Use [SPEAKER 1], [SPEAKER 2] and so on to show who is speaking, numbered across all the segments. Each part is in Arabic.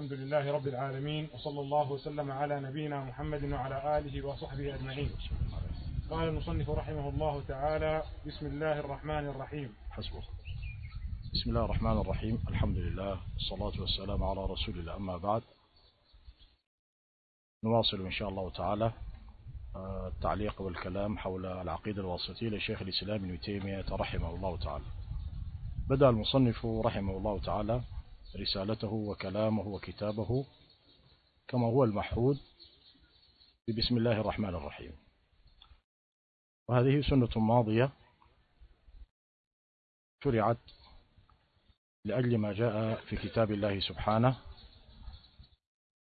[SPEAKER 1] الحمد لله رب العالمين وصلى الله وسلم على نبينا محمد وعلى آله وصحبه أجمعين. قال المصنف رحمه الله تعالى بسم الله الرحمن الرحيم.
[SPEAKER 2] حسبه. بسم الله الرحمن الرحيم. الحمد لله والصلاة والسلام على رسول الله. أما بعد نواصل إن شاء الله تعالى آه، التعليق والكلام حول العقيدة الواسطية لشيخ الإسلام ابن تيمية رحمه الله تعالى. بدأ المصنف رحمه الله تعالى رسالته وكلامه وكتابه كما هو المحفوظ ببسم الله الرحمن الرحيم. وهذه سنة ماضية شرعت لأجل ما جاء في كتاب الله سبحانه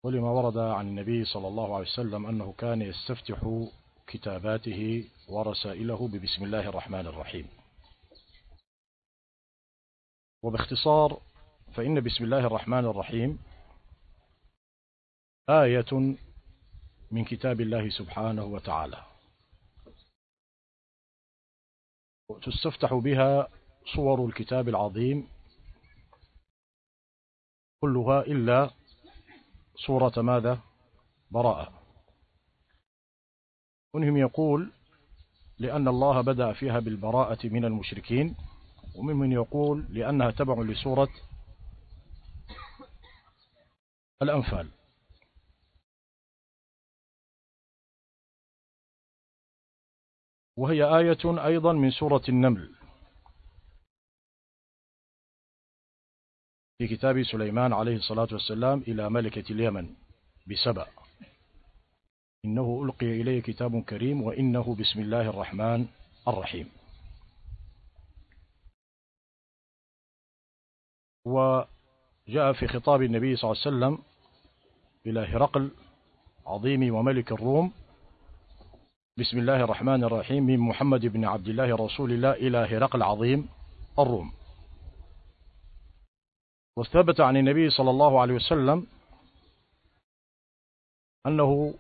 [SPEAKER 2] ولما ورد عن النبي صلى الله عليه وسلم أنه كان يستفتح كتاباته ورسائله ببسم الله الرحمن الرحيم. وباختصار فإن بسم الله الرحمن الرحيم آية من كتاب الله سبحانه وتعالى. تستفتح بها صور الكتاب العظيم كلها إلا صورة ماذا؟ براءة. منهم يقول لأن الله بدأ فيها بالبراءة من المشركين وممن يقول لأنها تبع لسورة الأنفال. وهي آية أيضا من سورة النمل. في كتاب سليمان عليه الصلاة والسلام إلى ملكة اليمن بسبأ. إنه ألقي إليه كتاب كريم وإنه بسم الله الرحمن الرحيم. وجاء في خطاب النبي صلى الله عليه وسلم إلى هرقل عظيم وملك الروم. بسم الله الرحمن الرحيم. من محمد بن عبد الله رسول الله إلى هرقل عظيم الروم. وثبت عن النبي صلى الله عليه وسلم أنه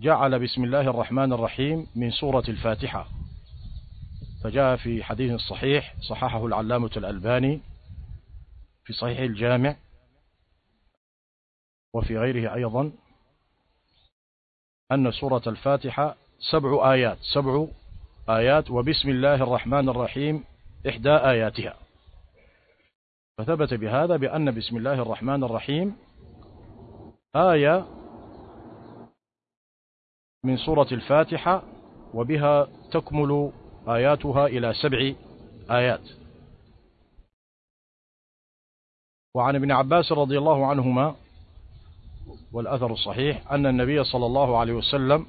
[SPEAKER 2] جعل بسم الله الرحمن الرحيم من سورة الفاتحة. فجاء في حديث صحيح صححه العلامة الألباني في صحيح الجامع. وفي غيره أيضا أن سورة الفاتحة سبع آيات سبع آيات وبسم الله الرحمن الرحيم إحدى آياتها. فثبت بهذا بأن بسم الله الرحمن الرحيم آية من سورة الفاتحة وبها تكمل آياتها إلى سبع آيات. وعن ابن عباس رضي الله عنهما والأثر الصحيح أن النبي صلى الله عليه وسلم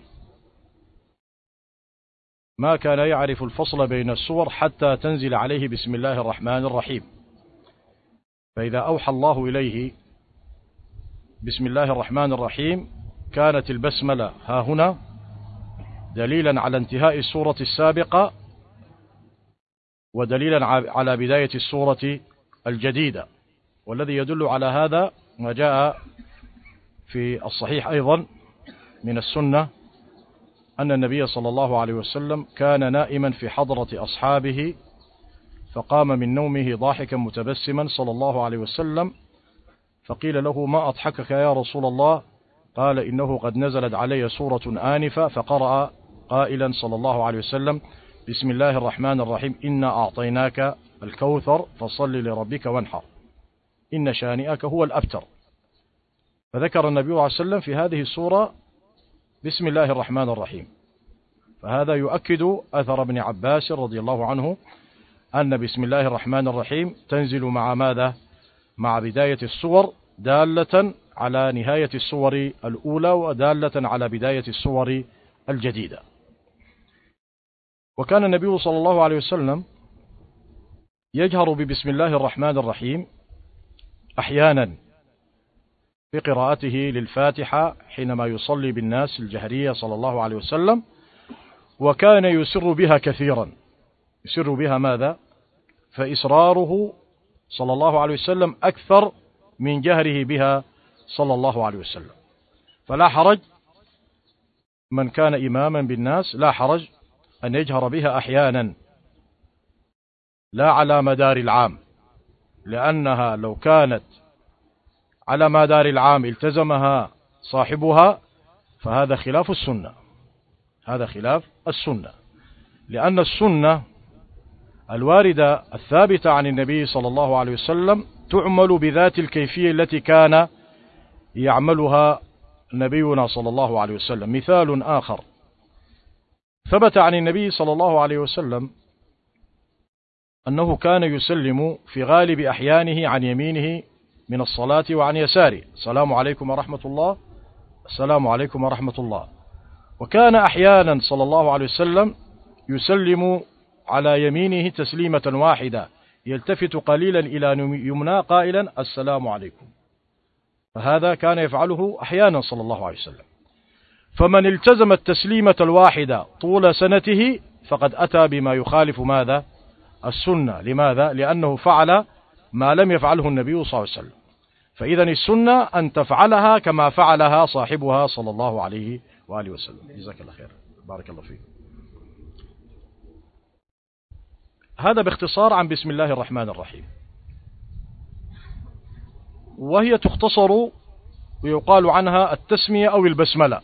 [SPEAKER 2] ما كان يعرف الفصل بين السور حتى تنزل عليه بسم الله الرحمن الرحيم. فإذا أوحى الله إليه بسم الله الرحمن الرحيم كانت البسملة ها هنا دليلا على انتهاء السورة السابقة ودليلا على بداية السورة الجديدة. والذي يدل على هذا ما جاء في الصحيح أيضا من السنة أن النبي صلى الله عليه وسلم كان نائما في حضرة أصحابه فقام من نومه ضاحكا متبسما صلى الله عليه وسلم فقيل له ما أضحكك يا رسول الله؟ قال إنه قد نزلت علي سورة آنفة فقرأ قائلا صلى الله عليه وسلم بسم الله الرحمن الرحيم إنا أعطيناك الكوثر فصل لربك وانحر إن شانئك هو الأبتر. فذكر النبي صلى الله عليه وسلم في هذه السورة بسم الله الرحمن الرحيم. فهذا يؤكد أثر ابن عباس رضي الله عنه أن بسم الله الرحمن الرحيم تنزل مع ماذا؟ مع بداية السور دالة على نهاية السور الأولى ودالة على بداية السور الجديدة. وكان النبي صلى الله عليه وسلم يجهر ببسم الله الرحمن الرحيم أحيانا في قراءته للفاتحة حينما يصلي بالناس الجهرية صلى الله عليه وسلم وكان يسر بها كثيرا. يسر بها ماذا؟ فإسراره صلى الله عليه وسلم أكثر من جهره بها صلى الله عليه وسلم. فلا حرج من كان إماما بالناس لا حرج أن يجهر بها أحيانا. لا على مدار العام لأنها لو كانت على مدار العام التزمها صاحبها فهذا خلاف السنة. هذا خلاف السنة. لأن السنة الواردة الثابتة عن النبي صلى الله عليه وسلم تعمل بذات الكيفية التي كان يعملها نبينا صلى الله عليه وسلم. مثال آخر. ثبت عن النبي صلى الله عليه وسلم أنه كان يسلم في غالب أحيانه عن يمينه من الصلاة وعن يساره السلام عليكم ورحمة الله. السلام عليكم ورحمة الله. وكان أحيانا صلى الله عليه وسلم يسلم على يمينه تسليمة واحدة. يلتفت قليلا إلى يمنى قائلا السلام عليكم. فهذا كان يفعله أحيانا صلى الله عليه وسلم. فمن التزم التسليمة الواحدة طول سنته فقد أتى بما يخالف ماذا؟ السنة. لماذا؟ لأنه فعل ما لم يفعله النبي صلى الله عليه وسلم. فإذا السنة أن تفعلها كما فعلها صاحبها صلى الله عليه وآله وسلم. جزاك الله خير. بارك الله فيك. هذا باختصار عن بسم الله الرحمن الرحيم. وهي تختصر ويقال عنها التسمية أو البسملة.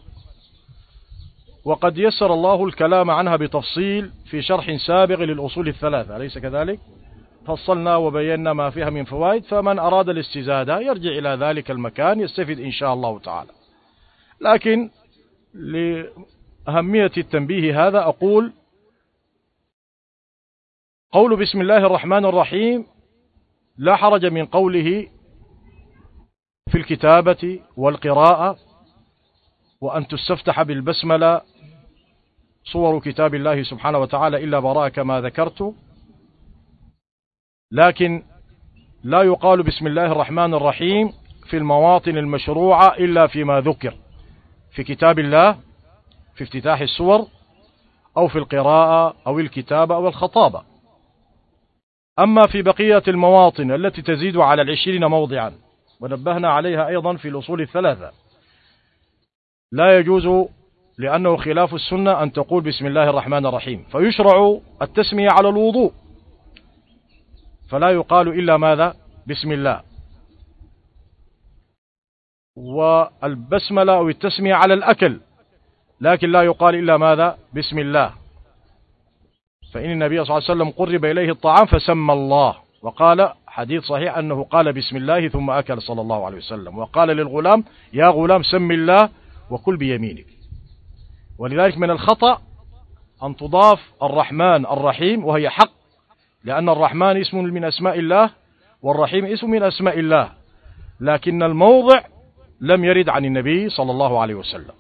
[SPEAKER 2] وقد يسر الله الكلام عنها بتفصيل في شرح سابق للأصول الثلاثة. أليس كذلك؟ فصلنا وبينا ما فيها من فوائد فمن أراد الاستزادة يرجع إلى ذلك المكان يستفيد إن شاء الله تعالى. لكن لأهمية التنبيه هذا أقول قول بسم الله الرحمن الرحيم لا حرج من قوله في الكتابة والقراءة وأن تستفتح بالبسملة صور كتاب الله سبحانه وتعالى إلا براء كما ذكرت. لكن لا يقال بسم الله الرحمن الرحيم في المواطن المشروعة إلا فيما ذكر. في كتاب الله في افتتاح السور أو في القراءة أو الكتابة أو الخطابة. أما في بقية المواطن التي تزيد على العشرين موضعا ونبهنا عليها أيضا في الأصول الثلاثة لا يجوز لأنه خلاف السنة أن تقول بسم الله الرحمن الرحيم. فيشرع التسمية على الوضوء. فلا يقال إلا ماذا؟ بسم الله. والبسملة أو التسمية على الأكل لكن لا يقال إلا ماذا؟ بسم الله. فإن النبي صلى الله عليه وسلم قرب إليه الطعام فسمى الله وقال حديث صحيح أنه قال بسم الله ثم أكل صلى الله عليه وسلم وقال للغلام يا غلام سم الله وكل بيمينك. ولذلك من الخطأ أن تضاف الرحمن الرحيم وهي حق لأن الرحمن اسم من أسماء الله والرحيم اسم من أسماء الله لكن الموضع لم يرد عن النبي صلى الله عليه وسلم.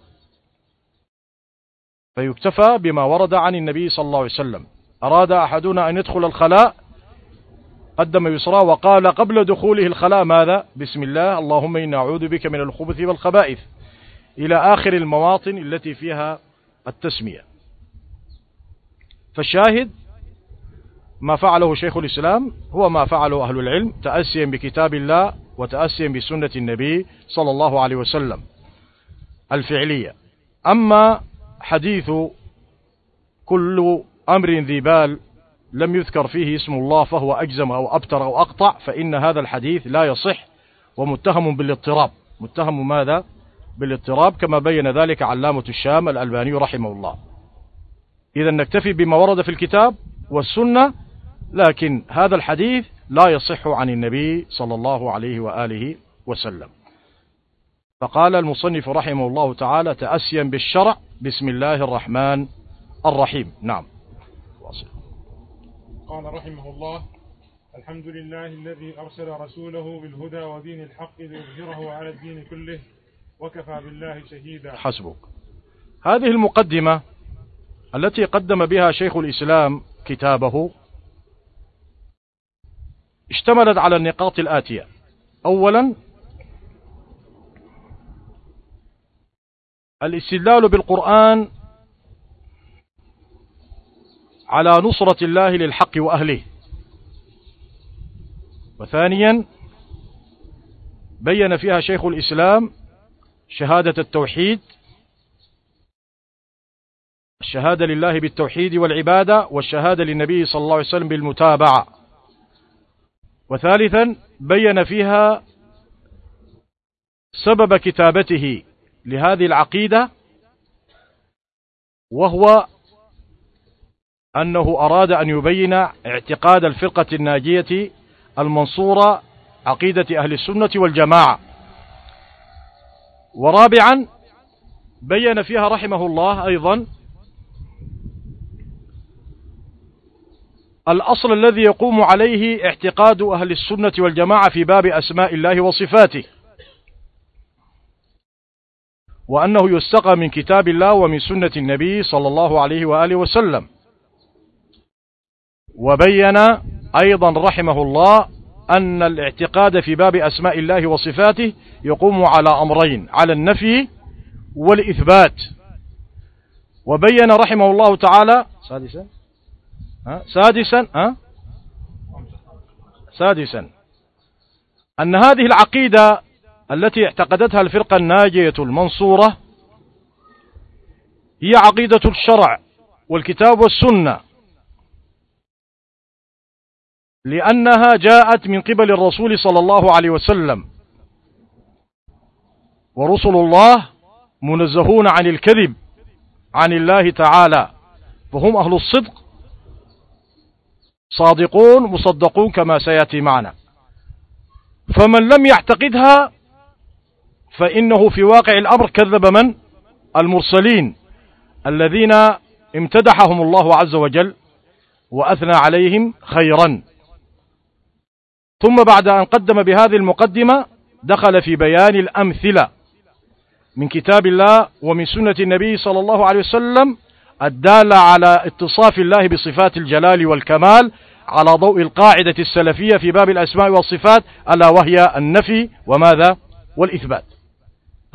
[SPEAKER 2] فيكتفى بما ورد عن النبي صلى الله عليه وسلم. أراد أحدنا أن يدخل الخلاء؟ قدم يسرى وقال قبل دخوله الخلاء ماذا؟ بسم الله اللهم إنا أعوذ بك من الخبث والخبائث. إلى آخر المواطن التي فيها التسمية. فالشاهد ما فعله شيخ الإسلام هو ما فعله أهل العلم تأسيا بكتاب الله وتأسيا بسنة النبي صلى الله عليه وسلم. الفعلية. أما حديث كل أمر ذي بال لم يذكر فيه اسم الله فهو أجزم أو أبتر أو أقطع فإن هذا الحديث لا يصح ومتهم بالاضطراب. متهم ماذا؟ بالاضطراب كما بين ذلك علامة الشام الألباني رحمه الله. إذا نكتفي بما ورد في الكتاب والسنة لكن هذا الحديث لا يصح عن النبي صلى الله عليه وآله وسلم. فقال المصنف رحمه الله تعالى تأسيا بالشرع بسم الله الرحمن الرحيم. نعم.
[SPEAKER 1] قال رحمه الله الحمد لله الذي أرسل رسوله بالهدى ودين الحق ليظهره على الدين كله وكفى بالله شهيدا.
[SPEAKER 2] حسبك. هذه المقدمة التي قدم بها شيخ الإسلام كتابه اشتملت على النقاط الآتية. أولا الاستدلال بالقرآن على نصرة الله للحق وأهله. وثانيا بين فيها شيخ الإسلام شهادة التوحيد الشهادة لله بالتوحيد والعبادة والشهادة للنبي صلى الله عليه وسلم بالمتابعة. وثالثا بين فيها سبب كتابته لهذه العقيدة وهو أنه أراد أن يبين اعتقاد الفرقة الناجية المنصورة عقيدة أهل السنة والجماعة. ورابعا بين فيها رحمه الله أيضا الأصل الذي يقوم عليه اعتقاد أهل السنة والجماعة في باب أسماء الله وصفاته وأنه يستقى من كتاب الله ومن سنة النبي صلى الله عليه وآله وسلم. وبين أيضا رحمه الله أن الاعتقاد في باب أسماء الله وصفاته يقوم على أمرين على النفي والإثبات. وبين رحمه الله تعالى سادسا سادسا سادسا. أن هذه العقيدة التي اعتقدتها الفرقة الناجية المنصورة هي عقيدة الشرع والكتاب والسنة. لأنها جاءت من قبل الرسول صلى الله عليه وسلم. ورسل الله منزهون عن الكذب عن الله تعالى. فهم أهل الصدق صادقون مصدقون كما سيأتي معنا. فمن لم يعتقدها فإنه في واقع الأمر كذب من؟ المرسلين الذين امتدحهم الله عز وجل وأثنى عليهم خيرا. ثم بعد أن قدم بهذه المقدمة دخل في بيان الأمثلة من كتاب الله ومن سنة النبي صلى الله عليه وسلم الدالة على اتصاف الله بصفات الجلال والكمال على ضوء القاعدة السلفية في باب الأسماء والصفات ألا وهي النفي وماذا؟ والإثبات.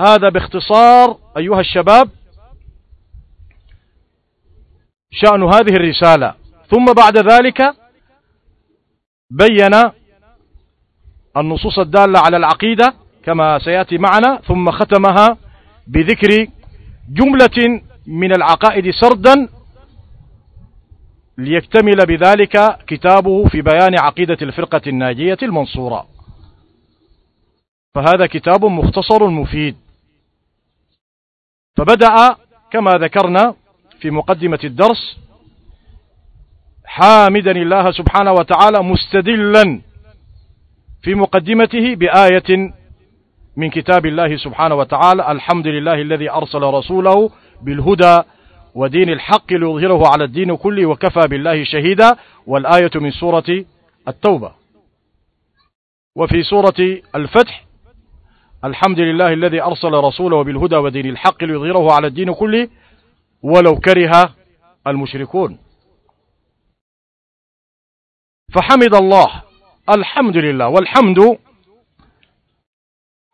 [SPEAKER 2] هذا باختصار أيها الشباب شأن هذه الرسالة. ثم بعد ذلك بين النصوص الدالة على العقيدة كما سيأتي معنا ثم ختمها بذكر جملة من العقائد سردا ليكتمل بذلك كتابه في بيان عقيدة الفرقة الناجية المنصورة. فهذا كتاب مختصر مفيد. فبدأ كما ذكرنا في مقدمة الدرس حامدا الله سبحانه وتعالى مستدلا في مقدمته بآية من كتاب الله سبحانه وتعالى الحمد لله الذي أرسل رسوله بالهدى ودين الحق ليظهره على الدين كله وكفى بالله شهيدا والآية من سورة التوبة. وفي سورة الفتح الحمد لله الذي أرسل رسوله بالهدى ودين الحق ليظهره على الدين كله ولو كره المشركون. فحمد الله الحمد لله والحمد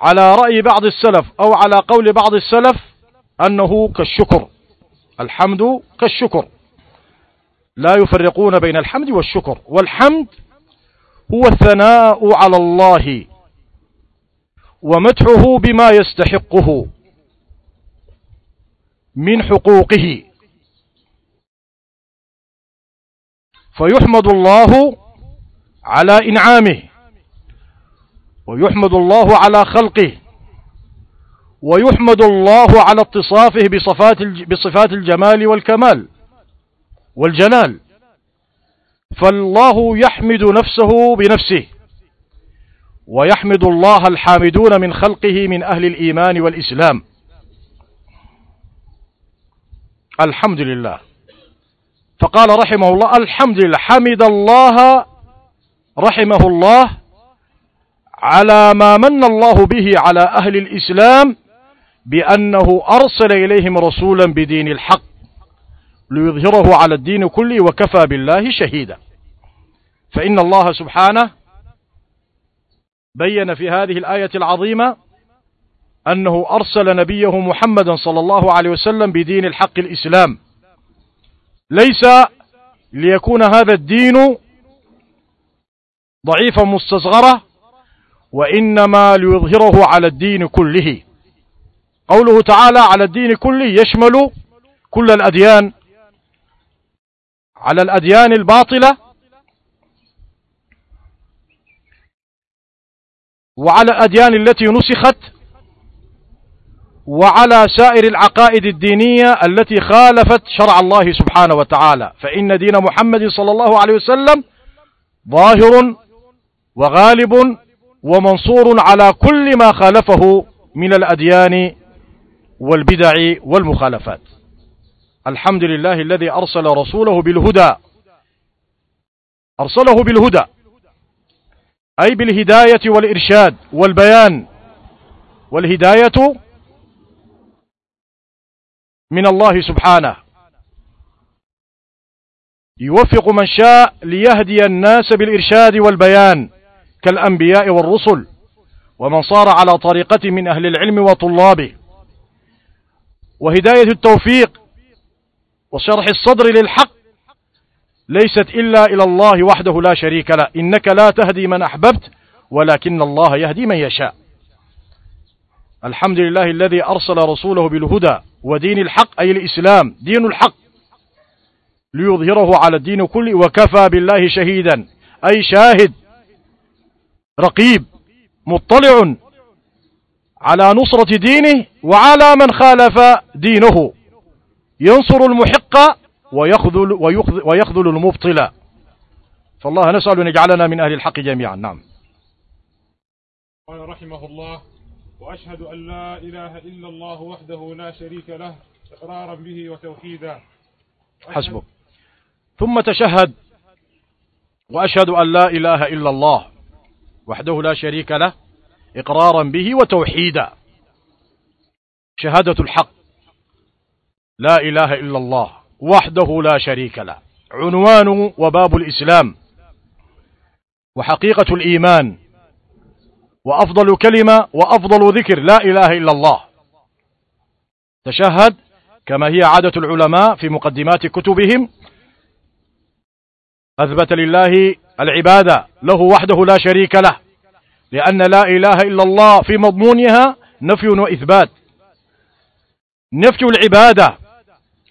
[SPEAKER 2] على رأي بعض السلف أو على قول بعض السلف أنه كالشكر. الحمد كالشكر. لا يفرقون بين الحمد والشكر. والحمد هو الثناء على الله ومدحه بما يستحقه من حقوقه. فيحمد الله على إنعامه ويحمد الله على خلقه. ويحمد الله على اتصافه بصفات بصفات الجمال والكمال والجلال. فالله يحمد نفسه بنفسه ويحمد الله الحامدون من خلقه من أهل الإيمان والإسلام. الحمد لله. فقال رحمه الله الحمد لله. حمد الله رحمه الله على ما من الله به على أهل الإسلام بأنه أرسل إليهم رسولا بدين الحق ليظهره على الدين كله وكفى بالله شهيدا. فإن الله سبحانه بين في هذه الآية العظيمة أنه أرسل نبيه محمدا صلى الله عليه وسلم بدين الحق الإسلام. ليس ليكون هذا الدين ضعيفا مستصغرة وإنما ليظهره على الدين كله. قوله تعالى على الدين كله يشمل كل الأديان. على الأديان الباطلة. وعلى الأديان التي نسخت. وعلى سائر العقائد الدينية التي خالفت شرع الله سبحانه وتعالى. فإن دين محمد صلى الله عليه وسلم ظاهر وغالب ومنصور على كل ما خالفه من الأديان والبدع والمخالفات. الحمد لله الذي أرسل رسوله بالهدى. أرسله بالهدى. أي بالهداية والإرشاد والبيان. والهداية من الله سبحانه. يوفق من شاء ليهدي الناس بالإرشاد والبيان كالأنبياء والرسل. ومن صار على طريقة من أهل العلم وطلابه. وهداية التوفيق وشرح الصدر للحق ليست إلا إلى الله وحده لا شريك له. إنك لا تهدي من أحببت ولكن الله يهدي من يشاء. الحمد لله الذي أرسل رسوله بالهدى ودين الحق أي الإسلام دين الحق ليظهره على الدين كله وكفى بالله شهيدا أي شاهد رقيب مطلع على نصرة دينه وعلى من خالف دينه. ينصر المحق ويخذل, ويخذل المبطل. فالله نسأل أن يجعلنا من أهل الحق جميعا. نعم.
[SPEAKER 1] قال رحمه الله وأشهد أن لا إله إلا الله وحده لا شريك له إقرارا به وتوحيدا.
[SPEAKER 2] حسبك. ثم تشهد وأشهد أن لا إله إلا الله وحده لا شريك له إقرارا به وتوحيدا. شهادة الحق. لا إله إلا الله وحده لا شريك له. عنوان وباب الإسلام. وحقيقة الإيمان. وأفضل كلمة وأفضل ذكر. لا إله إلا الله. تشهد كما هي عادة العلماء في مقدمات كتبهم. أثبت لله العبادة. له وحده لا شريك له. لأن لا إله إلا الله في مضمونها نفي وإثبات. نفي العبادة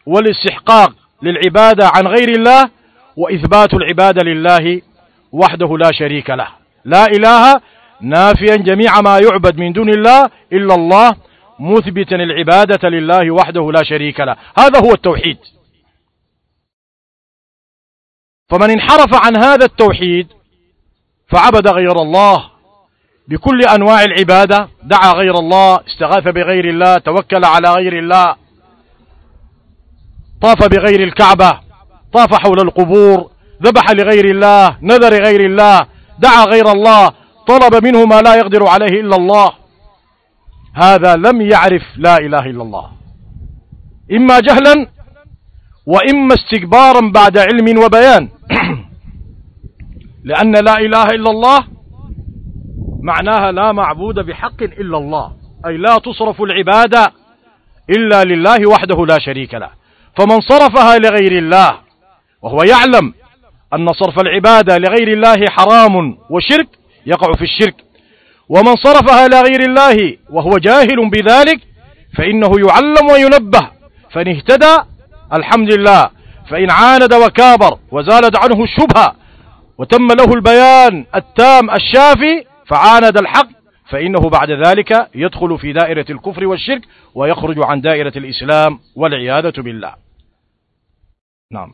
[SPEAKER 2] والاستحقاق للعبادة عن غير الله وإثبات العبادة لله وحده لا شريك له. لا إله نافيا جميع ما يعبد من دون الله إلا الله مثبتا العبادة لله وحده لا شريك له. هذا هو التوحيد. فمن انحرف عن هذا التوحيد فعبد غير الله. بكل أنواع العبادة دعا غير الله استغاث بغير الله توكل على غير الله طاف بغير الكعبة طاف حول القبور ذبح لغير الله نذر غير الله دعا غير الله طلب منه ما لا يقدر عليه إلا الله. هذا لم يعرف لا إله إلا الله. إما جهلا وإما استكبارا بعد علم وبيان. لأن لا إله إلا الله معناها لا معبود بحق إلا الله. أي لا تصرف العبادة إلا لله وحده لا شريك له. فمن صرفها لغير الله وهو يعلم أن صرف العبادة لغير الله حرام وشرك يقع في الشرك. ومن صرفها لغير الله وهو جاهل بذلك فإنه يعلم وينبه. فإن اهتدى الحمد لله. فإن عاند وكابر وزالت عنه الشبهة وتم له البيان التام الشافي فعاند الحق فإنه بعد ذلك يدخل في دائرة الكفر والشرك ويخرج عن دائرة الإسلام والعياذة بالله. نعم.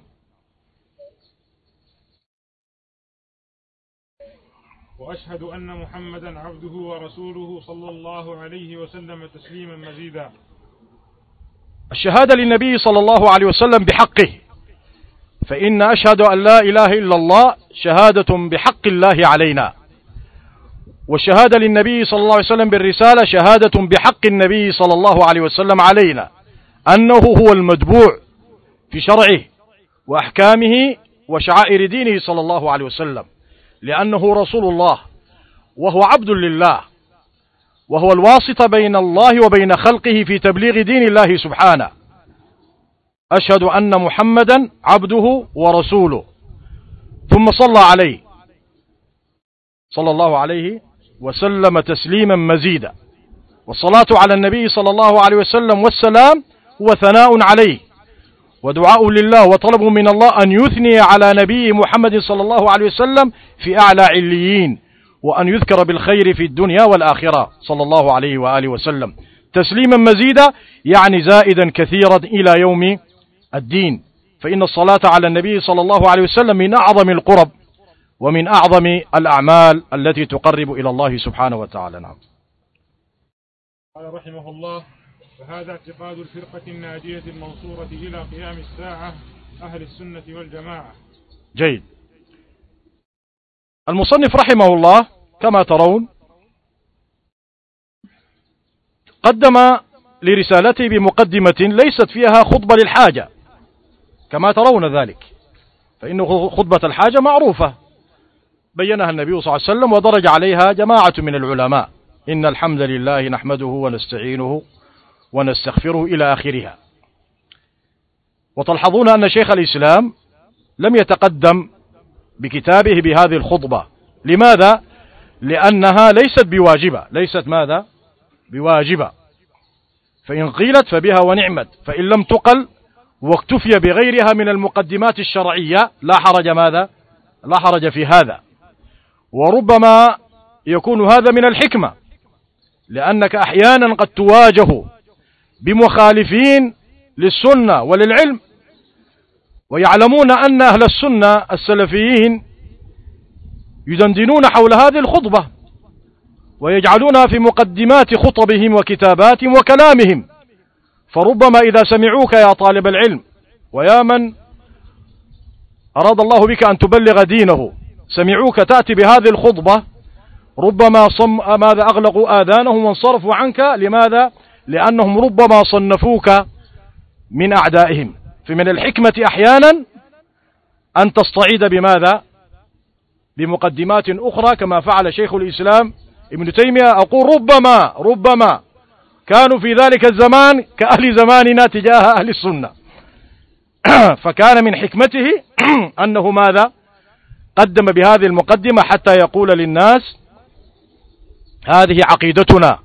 [SPEAKER 1] وأشهد أن محمدا عبده ورسوله صلى الله عليه وسلم تسليما مزيدا.
[SPEAKER 2] الشهادة للنبي صلى الله عليه وسلم بحقه. فإن أشهد أن لا إله إلا الله شهادة بحق الله علينا. والشهادة للنبي صلى الله عليه وسلم بالرسالة شهادة بحق النبي صلى الله عليه وسلم علينا. أنه هو المتبوع في شرعه وأحكامه وشعائر دينه صلى الله عليه وسلم. لأنه رسول الله وهو عبد لله وهو الواسطة بين الله وبين خلقه في تبليغ دين الله سبحانه. أشهد أن محمدا عبده ورسوله. ثم صلى عليه. صلى الله عليه وسلم تسليما مزيدا. والصلاة على النبي صلى الله عليه وسلم والسلام هو ثناء عليه. ودعاء لله وطلب من الله أن يثني على نبيه محمد صلى الله عليه وسلم في أعلى عليين وأن يذكر بالخير في الدنيا والآخرة صلى الله عليه وآله وسلم. تسليما مزيدا يعني زائدا كثيرا إلى يوم الدين. فإن الصلاة على النبي صلى الله عليه وسلم من أعظم القرب. ومن أعظم الأعمال التي تقرب إلى الله سبحانه وتعالى. نعم.
[SPEAKER 1] قال رحمه الله فهذا اعتقاد الفرقة الناجية المنصورة إلى قيام الساعة أهل السنة والجماعة.
[SPEAKER 2] جيد. المصنف رحمه الله كما ترون قدم لرسالته بمقدمة ليست فيها خطبة للحاجة كما ترون ذلك. فإن خطبة الحاجة معروفة. بينها النبي صلى الله عليه وسلم ودرج عليها جماعة من العلماء. إن الحمد لله نحمده ونستعينه ونستغفره إلى آخرها. وتلحظون أن شيخ الإسلام لم يتقدم بكتابه بهذه الخطبة. لماذا؟ لأنها ليست بواجبة. ليست ماذا؟ بواجبة. فإن قيلت فبها ونعمت. فإن لم تقل واكتفي بغيرها من المقدمات الشرعية لا حرج ماذا؟ لا حرج في هذا. وربما يكون هذا من الحكمة لأنك أحيانا قد تواجه بمخالفين للسنة وللعلم ويعلمون أن أهل السنة السلفيين يدندنون حول هذه الخطبة ويجعلونها في مقدمات خطبهم وكتاباتهم وكلامهم. فربما إذا سمعوك يا طالب العلم ويا من أراد الله بك أن تبلغ دينه سمعوك تأتي بهذه الخطبة ربما صم ماذا أغلقوا آذانهم وانصرفوا عنك لماذا؟ لأنهم ربما صنفوك من أعدائهم فمن الحكمة أحيانا أن تستعيد بماذا؟ بمقدمات أخرى كما فعل شيخ الإسلام ابن تيمية أقول ربما ربما كانوا في ذلك الزمان كأهل زماننا تجاه أهل السنة فكان من حكمته أنه ماذا قدم بهذه المقدمة حتى يقول للناس هذه عقيدتنا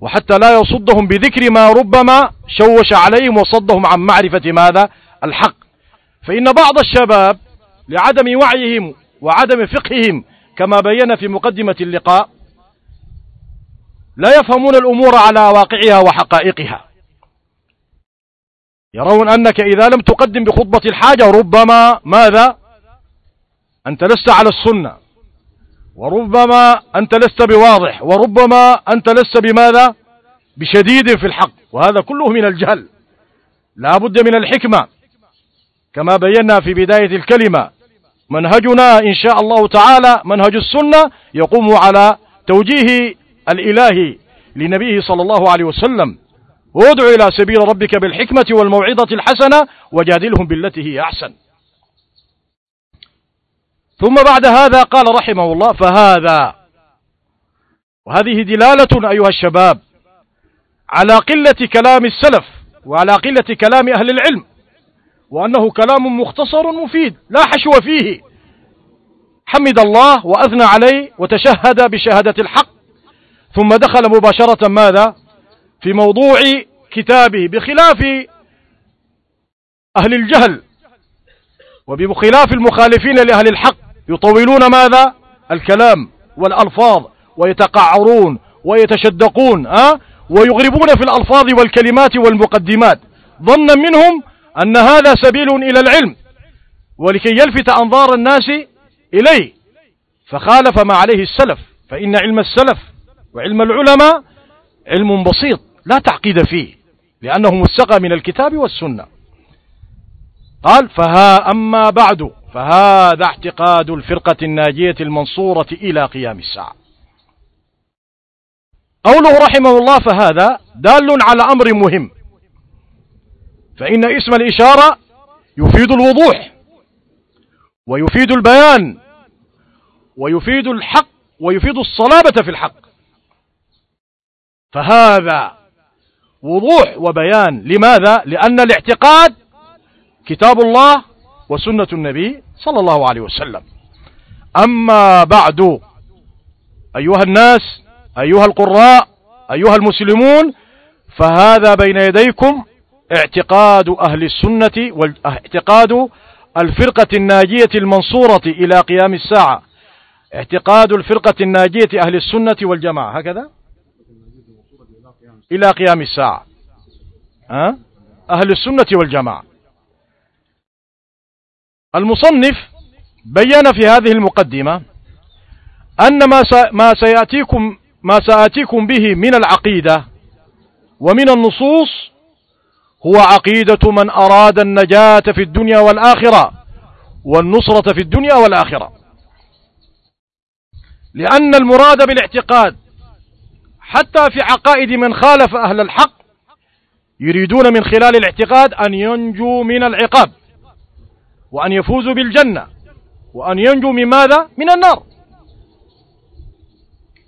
[SPEAKER 2] وحتى لا يصدهم بذكر ما ربما شوش عليهم وصدهم عن معرفة ماذا؟ الحق. فإن بعض الشباب لعدم وعيهم وعدم فقههم كما بين في مقدمة اللقاء لا يفهمون الأمور على واقعها وحقائقها. يرون أنك إذا لم تقدم بخطبة الحاجة ربما ماذا؟ أنت لست على السنة. وربما أنت لست بواضح. وربما أنت لست بماذا؟ بشديد في الحق. وهذا كله من الجهل. لا بد من الحكمة. كما بينا في بداية الكلمة منهجنا إن شاء الله تعالى منهج السنة يقوم على توجيه الإله لنبيه صلى الله عليه وسلم. وادع إلى سبيل ربك بالحكمة والموعظة الحسنة وجادلهم بالتي هي أحسن. ثم بعد هذا قال رحمه الله فهذا. وهذه دلالة أيها الشباب على قلة كلام السلف وعلى قلة كلام أهل العلم وأنه كلام مختصر مفيد لا حشو فيه. حمد الله وأثنى عليه وتشهد بشهادة الحق. ثم دخل مباشرة ماذا؟ في موضوع كتابه بخلاف أهل الجهل وبخلاف المخالفين لأهل الحق. يطولون ماذا؟ الكلام والألفاظ ويتقعرون ويتشدقون أه؟ ويغربون في الألفاظ والكلمات والمقدمات. ظنا منهم أن هذا سبيل إلى العلم ولكي يلفت أنظار الناس إليه. فخالف ما عليه السلف فإن علم السلف وعلم العلماء علم بسيط لا تعقيد فيه لأنه مستقى من الكتاب والسنة. قال فها أما بعد. فهذا اعتقاد الفرقة الناجية المنصورة إلى قيام الساعة. قوله رحمه الله فهذا دال على أمر مهم. فإن اسم الإشارة يفيد الوضوح ويفيد البيان ويفيد الحق ويفيد الصلابة في الحق. فهذا وضوح وبيان. لماذا؟ لأن الاعتقاد كتاب الله وسنة النبي صلى الله عليه وسلم. أما بعد أيها الناس أيها القراء أيها المسلمون فهذا بين يديكم اعتقاد أهل السنة واعتقاد الفرقة الناجية المنصورة إلى قيام الساعة. اعتقاد الفرقة الناجية أهل السنة والجماعة. هكذا؟ إلى قيام الساعة. أه؟ أهل السنة والجماعة. المصنف بين في هذه المقدمة أن ما ما سيأتيكم ما سآتيكم به من العقيدة ومن النصوص هو عقيدة من أراد النجاة في الدنيا والآخرة والنصرة في الدنيا والآخرة. لأن المراد بالاعتقاد حتى في عقائد من خالف أهل الحق يريدون من خلال الاعتقاد أن ينجوا من العقاب. وأن يفوزوا بالجنة. وأن ينجوا من ماذا؟ من النار.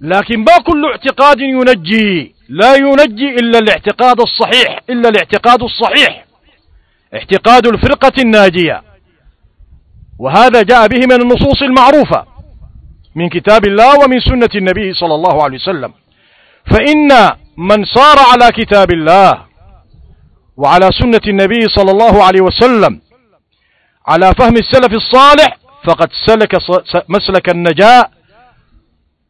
[SPEAKER 2] لكن ما كل اعتقاد ينجي. لا ينجي إلا الاعتقاد الصحيح. إلا الاعتقاد الصحيح. اعتقاد الفرقة الناجية. وهذا جاء به من النصوص المعروفة. من كتاب الله ومن سنة النبي صلى الله عليه وسلم. فإن من صار على كتاب الله وعلى سنة النبي صلى الله عليه وسلم على فهم السلف الصالح فقد سلك مسلك النجاة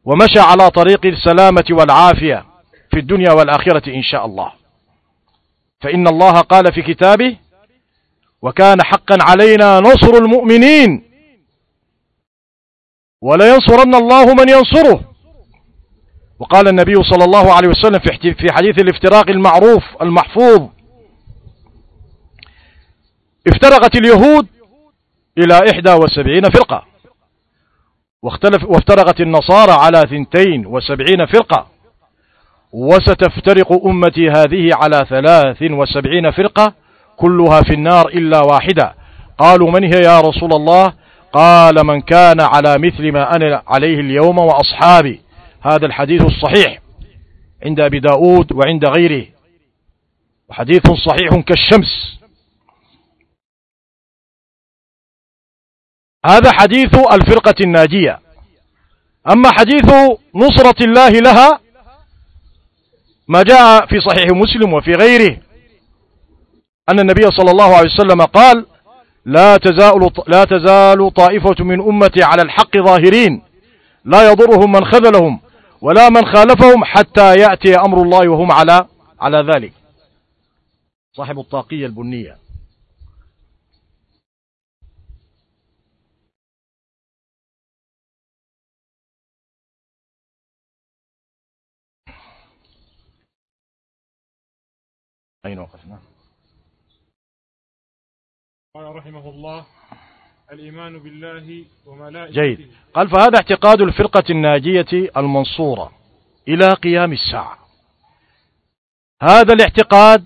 [SPEAKER 2] ومشى على طريق السلامة والعافية في الدنيا والآخرة إن شاء الله. فإن الله قال في كتابه وكان حقا علينا نصر المؤمنين ولينصرن الله من ينصره. وقال النبي صلى الله عليه وسلم في حديث الافتراق المعروف المحفوظ افترقت اليهود إلى إحدى وسبعين فرقة. واختلف وافترقت النصارى على ثنتين وسبعين فرقة. وستفترق أمتي هذه على ثلاث وسبعين فرقة كلها في النار إلا واحدة. قالوا من هي يا رسول الله؟ قال من كان على مثل ما أنا عليه اليوم وأصحابي. هذا الحديث الصحيح عند أبي داود وعند غيره. وحديث صحيح كالشمس. هذا حديث الفرقة الناجية. أما حديث نصرة الله لها ما جاء في صحيح مسلم وفي غيره. أن النبي صلى الله عليه وسلم قال لا تزال, لا تزال طائفة من أمتي على الحق ظاهرين. لا يضرهم من خذلهم ولا من خالفهم حتى يأتي أمر الله وهم على على ذلك. صاحب الطاقية البنية. أين وقفنا؟
[SPEAKER 1] قال رحمه الله الإيمان بالله وملائكته.
[SPEAKER 2] جيد. قال فهذا اعتقاد الفرقة الناجية المنصورة إلى قيام الساعة. هذا الاعتقاد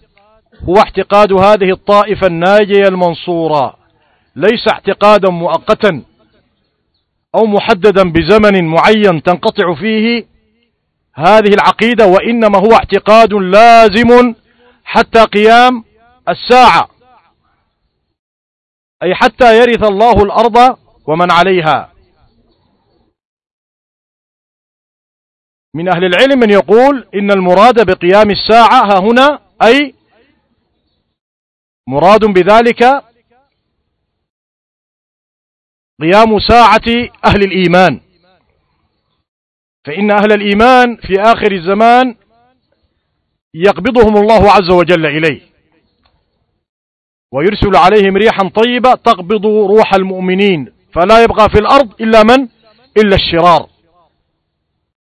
[SPEAKER 2] هو اعتقاد هذه الطائفة الناجية المنصورة. ليس اعتقادا مؤقتا أو محددا بزمن معين تنقطع فيه هذه العقيدة وإنما هو اعتقاد لازم حتى قيام الساعة. أي حتى يرث الله الأرض ومن عليها. من أهل العلم من يقول إن المراد بقيام الساعة ها هنا أي مراد بذلك قيام ساعة أهل الإيمان. فإن أهل الإيمان في آخر الزمان يقبضهم الله عز وجل إليه. ويرسل عليهم ريحا طيبة تقبض روح المؤمنين. فلا يبقى في الأرض إلا من؟ إلا الشرار.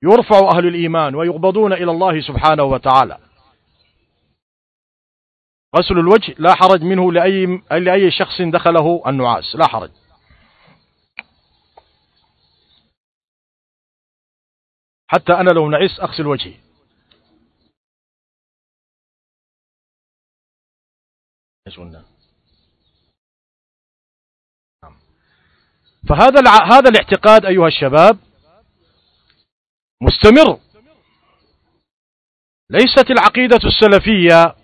[SPEAKER 2] يرفع أهل الإيمان ويقبضون إلى الله سبحانه وتعالى. غسل الوجه لا حرج منه لأي, لأي شخص دخله النعاس. لا حرج. حتى أنا لو نعس أغسل وجهي. قلنا نعم. فهذا هذا الاعتقاد أيها الشباب مستمر. ليست العقيدة السلفية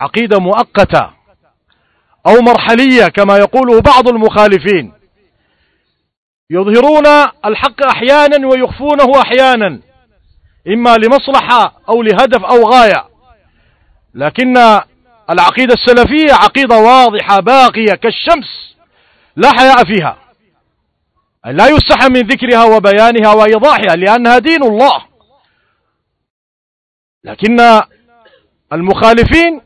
[SPEAKER 2] عقيدة مؤقتة أو مرحلية كما يقوله بعض المخالفين. يظهرون الحق أحيانا ويخفونه أحيانا إما لمصلحة أو لهدف أو غاية. لكن العقيدة السلفية عقيدة واضحة باقية كالشمس لا حياء فيها. لا يستحى من ذكرها وبيانها وإيضاحها لأنها دين الله. لكن المخالفين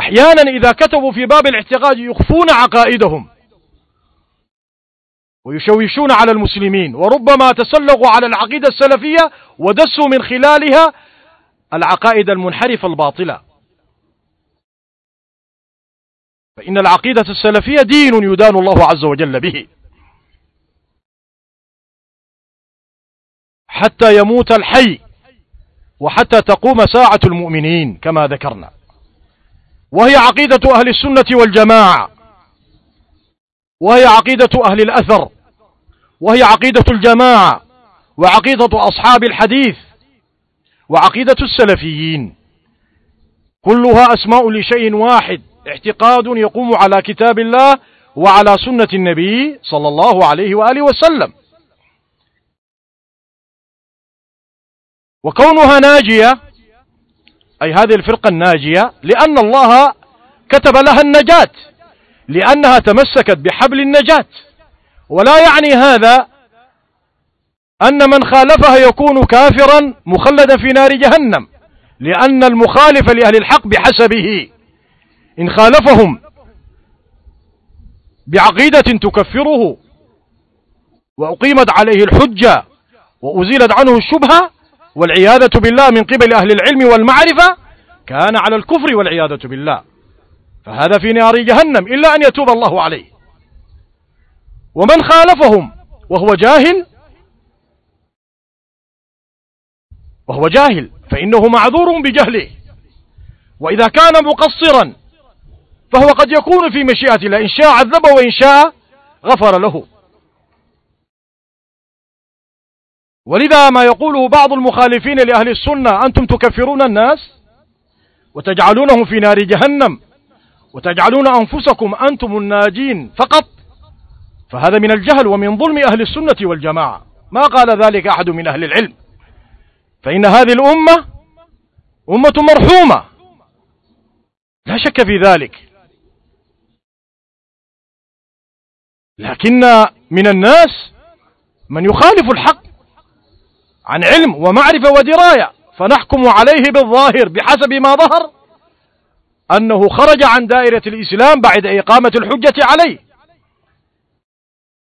[SPEAKER 2] أحيانا إذا كتبوا في باب الاعتقاد يخفون عقائدهم ويشوشون على المسلمين وربما تسلقوا على العقيدة السلفية ودسوا من خلالها العقائد المنحرفة الباطلة. فإن العقيدة السلفية دين يدان الله عز وجل به. حتى يموت الحي وحتى تقوم ساعة المؤمنين كما ذكرنا. وهي عقيدة أهل السنة والجماعة. وهي عقيدة أهل الأثر. وهي عقيدة الجماعة. وعقيدة أصحاب الحديث. وعقيدة السلفيين. كلها أسماء لشيء واحد اعتقاد يقوم على كتاب الله وعلى سنة النبي صلى الله عليه وآله وسلم. وكونها ناجية أي هذه الفرقة الناجية لأن الله كتب لها النجاة لأنها تمسكت بحبل النجاة. ولا يعني هذا أن من خالفها يكون كافرا مخلدا في نار جهنم لأن المخالف لأهل الحق بحسبه. إن خالفهم بعقيدة تكفره وأقيمت عليه الحجة وأزيلت عنه الشبهة والعياذة بالله من قبل أهل العلم والمعرفة كان على الكفر والعياذة بالله. فهذا في نار جهنم إلا أن يتوب الله عليه. ومن خالفهم وهو جاهل وهو جاهل فإنه معذور بجهله. وإذا كان مقصرا فهو قد يكون في مشيئة الله إن شاء عذبه وإن شاء غفر له. ولذا ما يقوله بعض المخالفين لأهل السنة أنتم تكفرون الناس؟ وتجعلونهم في نار جهنم؟ وتجعلون أنفسكم أنتم الناجين فقط؟ فهذا من الجهل ومن ظلم أهل السنة والجماعة. ما قال ذلك أحد من أهل العلم؟ فإن هذه الأمة أمة مرحومة. لا شك في ذلك. لكن من الناس من يخالف الحق عن علم ومعرفة ودراية. فنحكم عليه بالظاهر بحسب ما ظهر أنه خرج عن دائرة الإسلام بعد إقامة الحجة عليه.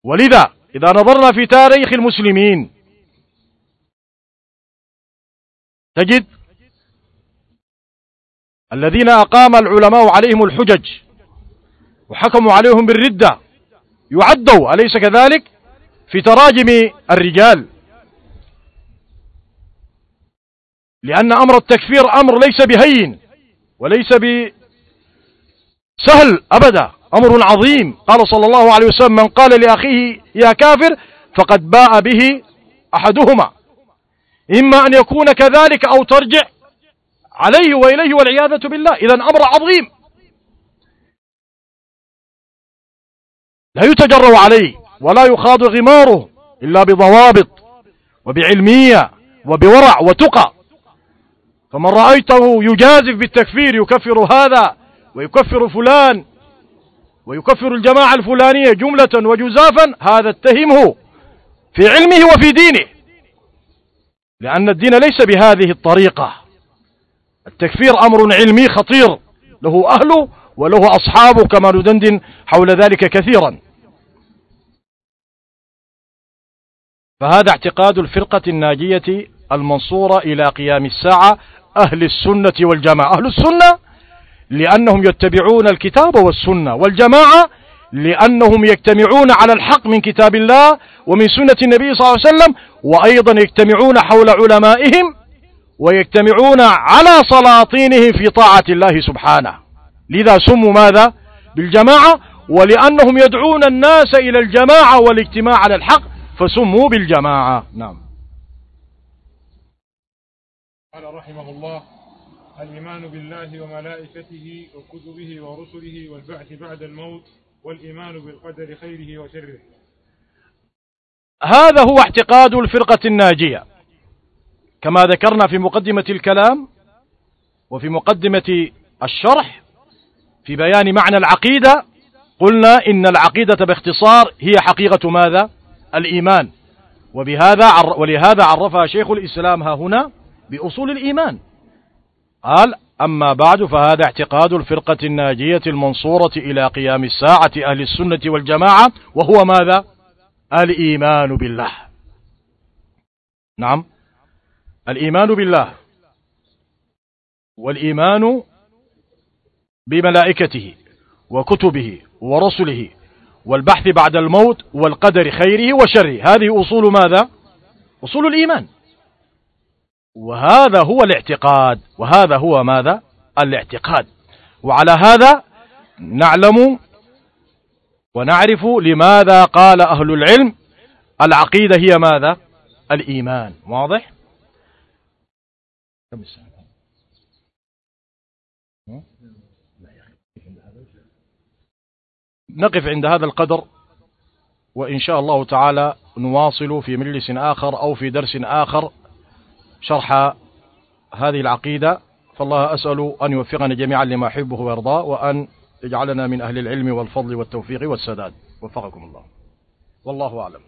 [SPEAKER 2] ولذا إذا نظرنا في تاريخ المسلمين تجد الذين أقام العلماء عليهم الحجج وحكموا عليهم بالردة يعدوا أليس كذلك في تراجم الرجال؟ لأن أمر التكفير أمر ليس بهين وليس بسهل أبدا أمر عظيم. قال صلى الله عليه وسلم من قال لأخيه يا كافر فقد باء به أحدهما. إما أن يكون كذلك أو ترجع عليه وإليه والعياذة بالله. إذا أمر عظيم. لا يتجرأ عليه ولا يخاض غماره إلا بضوابط وبعلمية وبورع وتقى. فمن رأيته يجازف بالتكفير يكفر هذا ويكفر فلان ويكفر الجماعة الفلانية جملة وجزافا هذا اتهمه في علمه وفي دينه. لأن الدين ليس بهذه الطريقة. التكفير أمر علمي خطير. له أهله وله أصحابه كما ندندن حول ذلك كثيرا. فهذا اعتقاد الفرقة الناجية المنصورة إلى قيام الساعة أهل السنة والجماعة. أهل السنة لأنهم يتبعون الكتاب والسنة والجماعة لأنهم يجتمعون على الحق من كتاب الله ومن سنة النبي صلى الله عليه وسلم وأيضا يجتمعون حول علمائهم ويجتمعون على سلاطينهم في طاعة الله سبحانه. لذا سموا ماذا؟ بالجماعة ولأنهم يدعون الناس إلى الجماعة والاجتماع على الحق فسموا بالجماعة. نعم.
[SPEAKER 1] قال رحمه الله الإيمان بالله وملائكته وكتبه ورسله والبعث بعد الموت والإيمان بالقدر خيره وشره.
[SPEAKER 2] هذا هو اعتقاد الفرقة الناجية. كما ذكرنا في مقدمة الكلام وفي مقدمة الشرح في بيان معنى العقيدة قلنا إن العقيدة باختصار هي حقيقة ماذا؟ الإيمان. وبهذا ولهذا عرفها شيخ الإسلام ها هنا بأصول الإيمان. قال أما بعد فهذا اعتقاد الفرقة الناجية المنصورة إلى قيام الساعة أهل السنة والجماعة وهو ماذا؟ الإيمان بالله. نعم. الإيمان بالله. والإيمان بملائكته وكتبه ورسله والبحث بعد الموت والقدر خيره وشره. هذه أصول ماذا؟ أصول الإيمان. وهذا هو الاعتقاد. وهذا هو ماذا؟ الاعتقاد. وعلى هذا نعلم ونعرف لماذا قال أهل العلم العقيدة هي ماذا؟ الإيمان. واضح؟ كم نقف عند هذا القدر وإن شاء الله تعالى نواصل في مجلس آخر أو في درس آخر شرح هذه العقيدة. فالله أسأل أن يوفقنا جميعا لما يحبه ويرضاه وأن يجعلنا من أهل العلم والفضل والتوفيق والسداد. وفقكم الله. والله أعلم.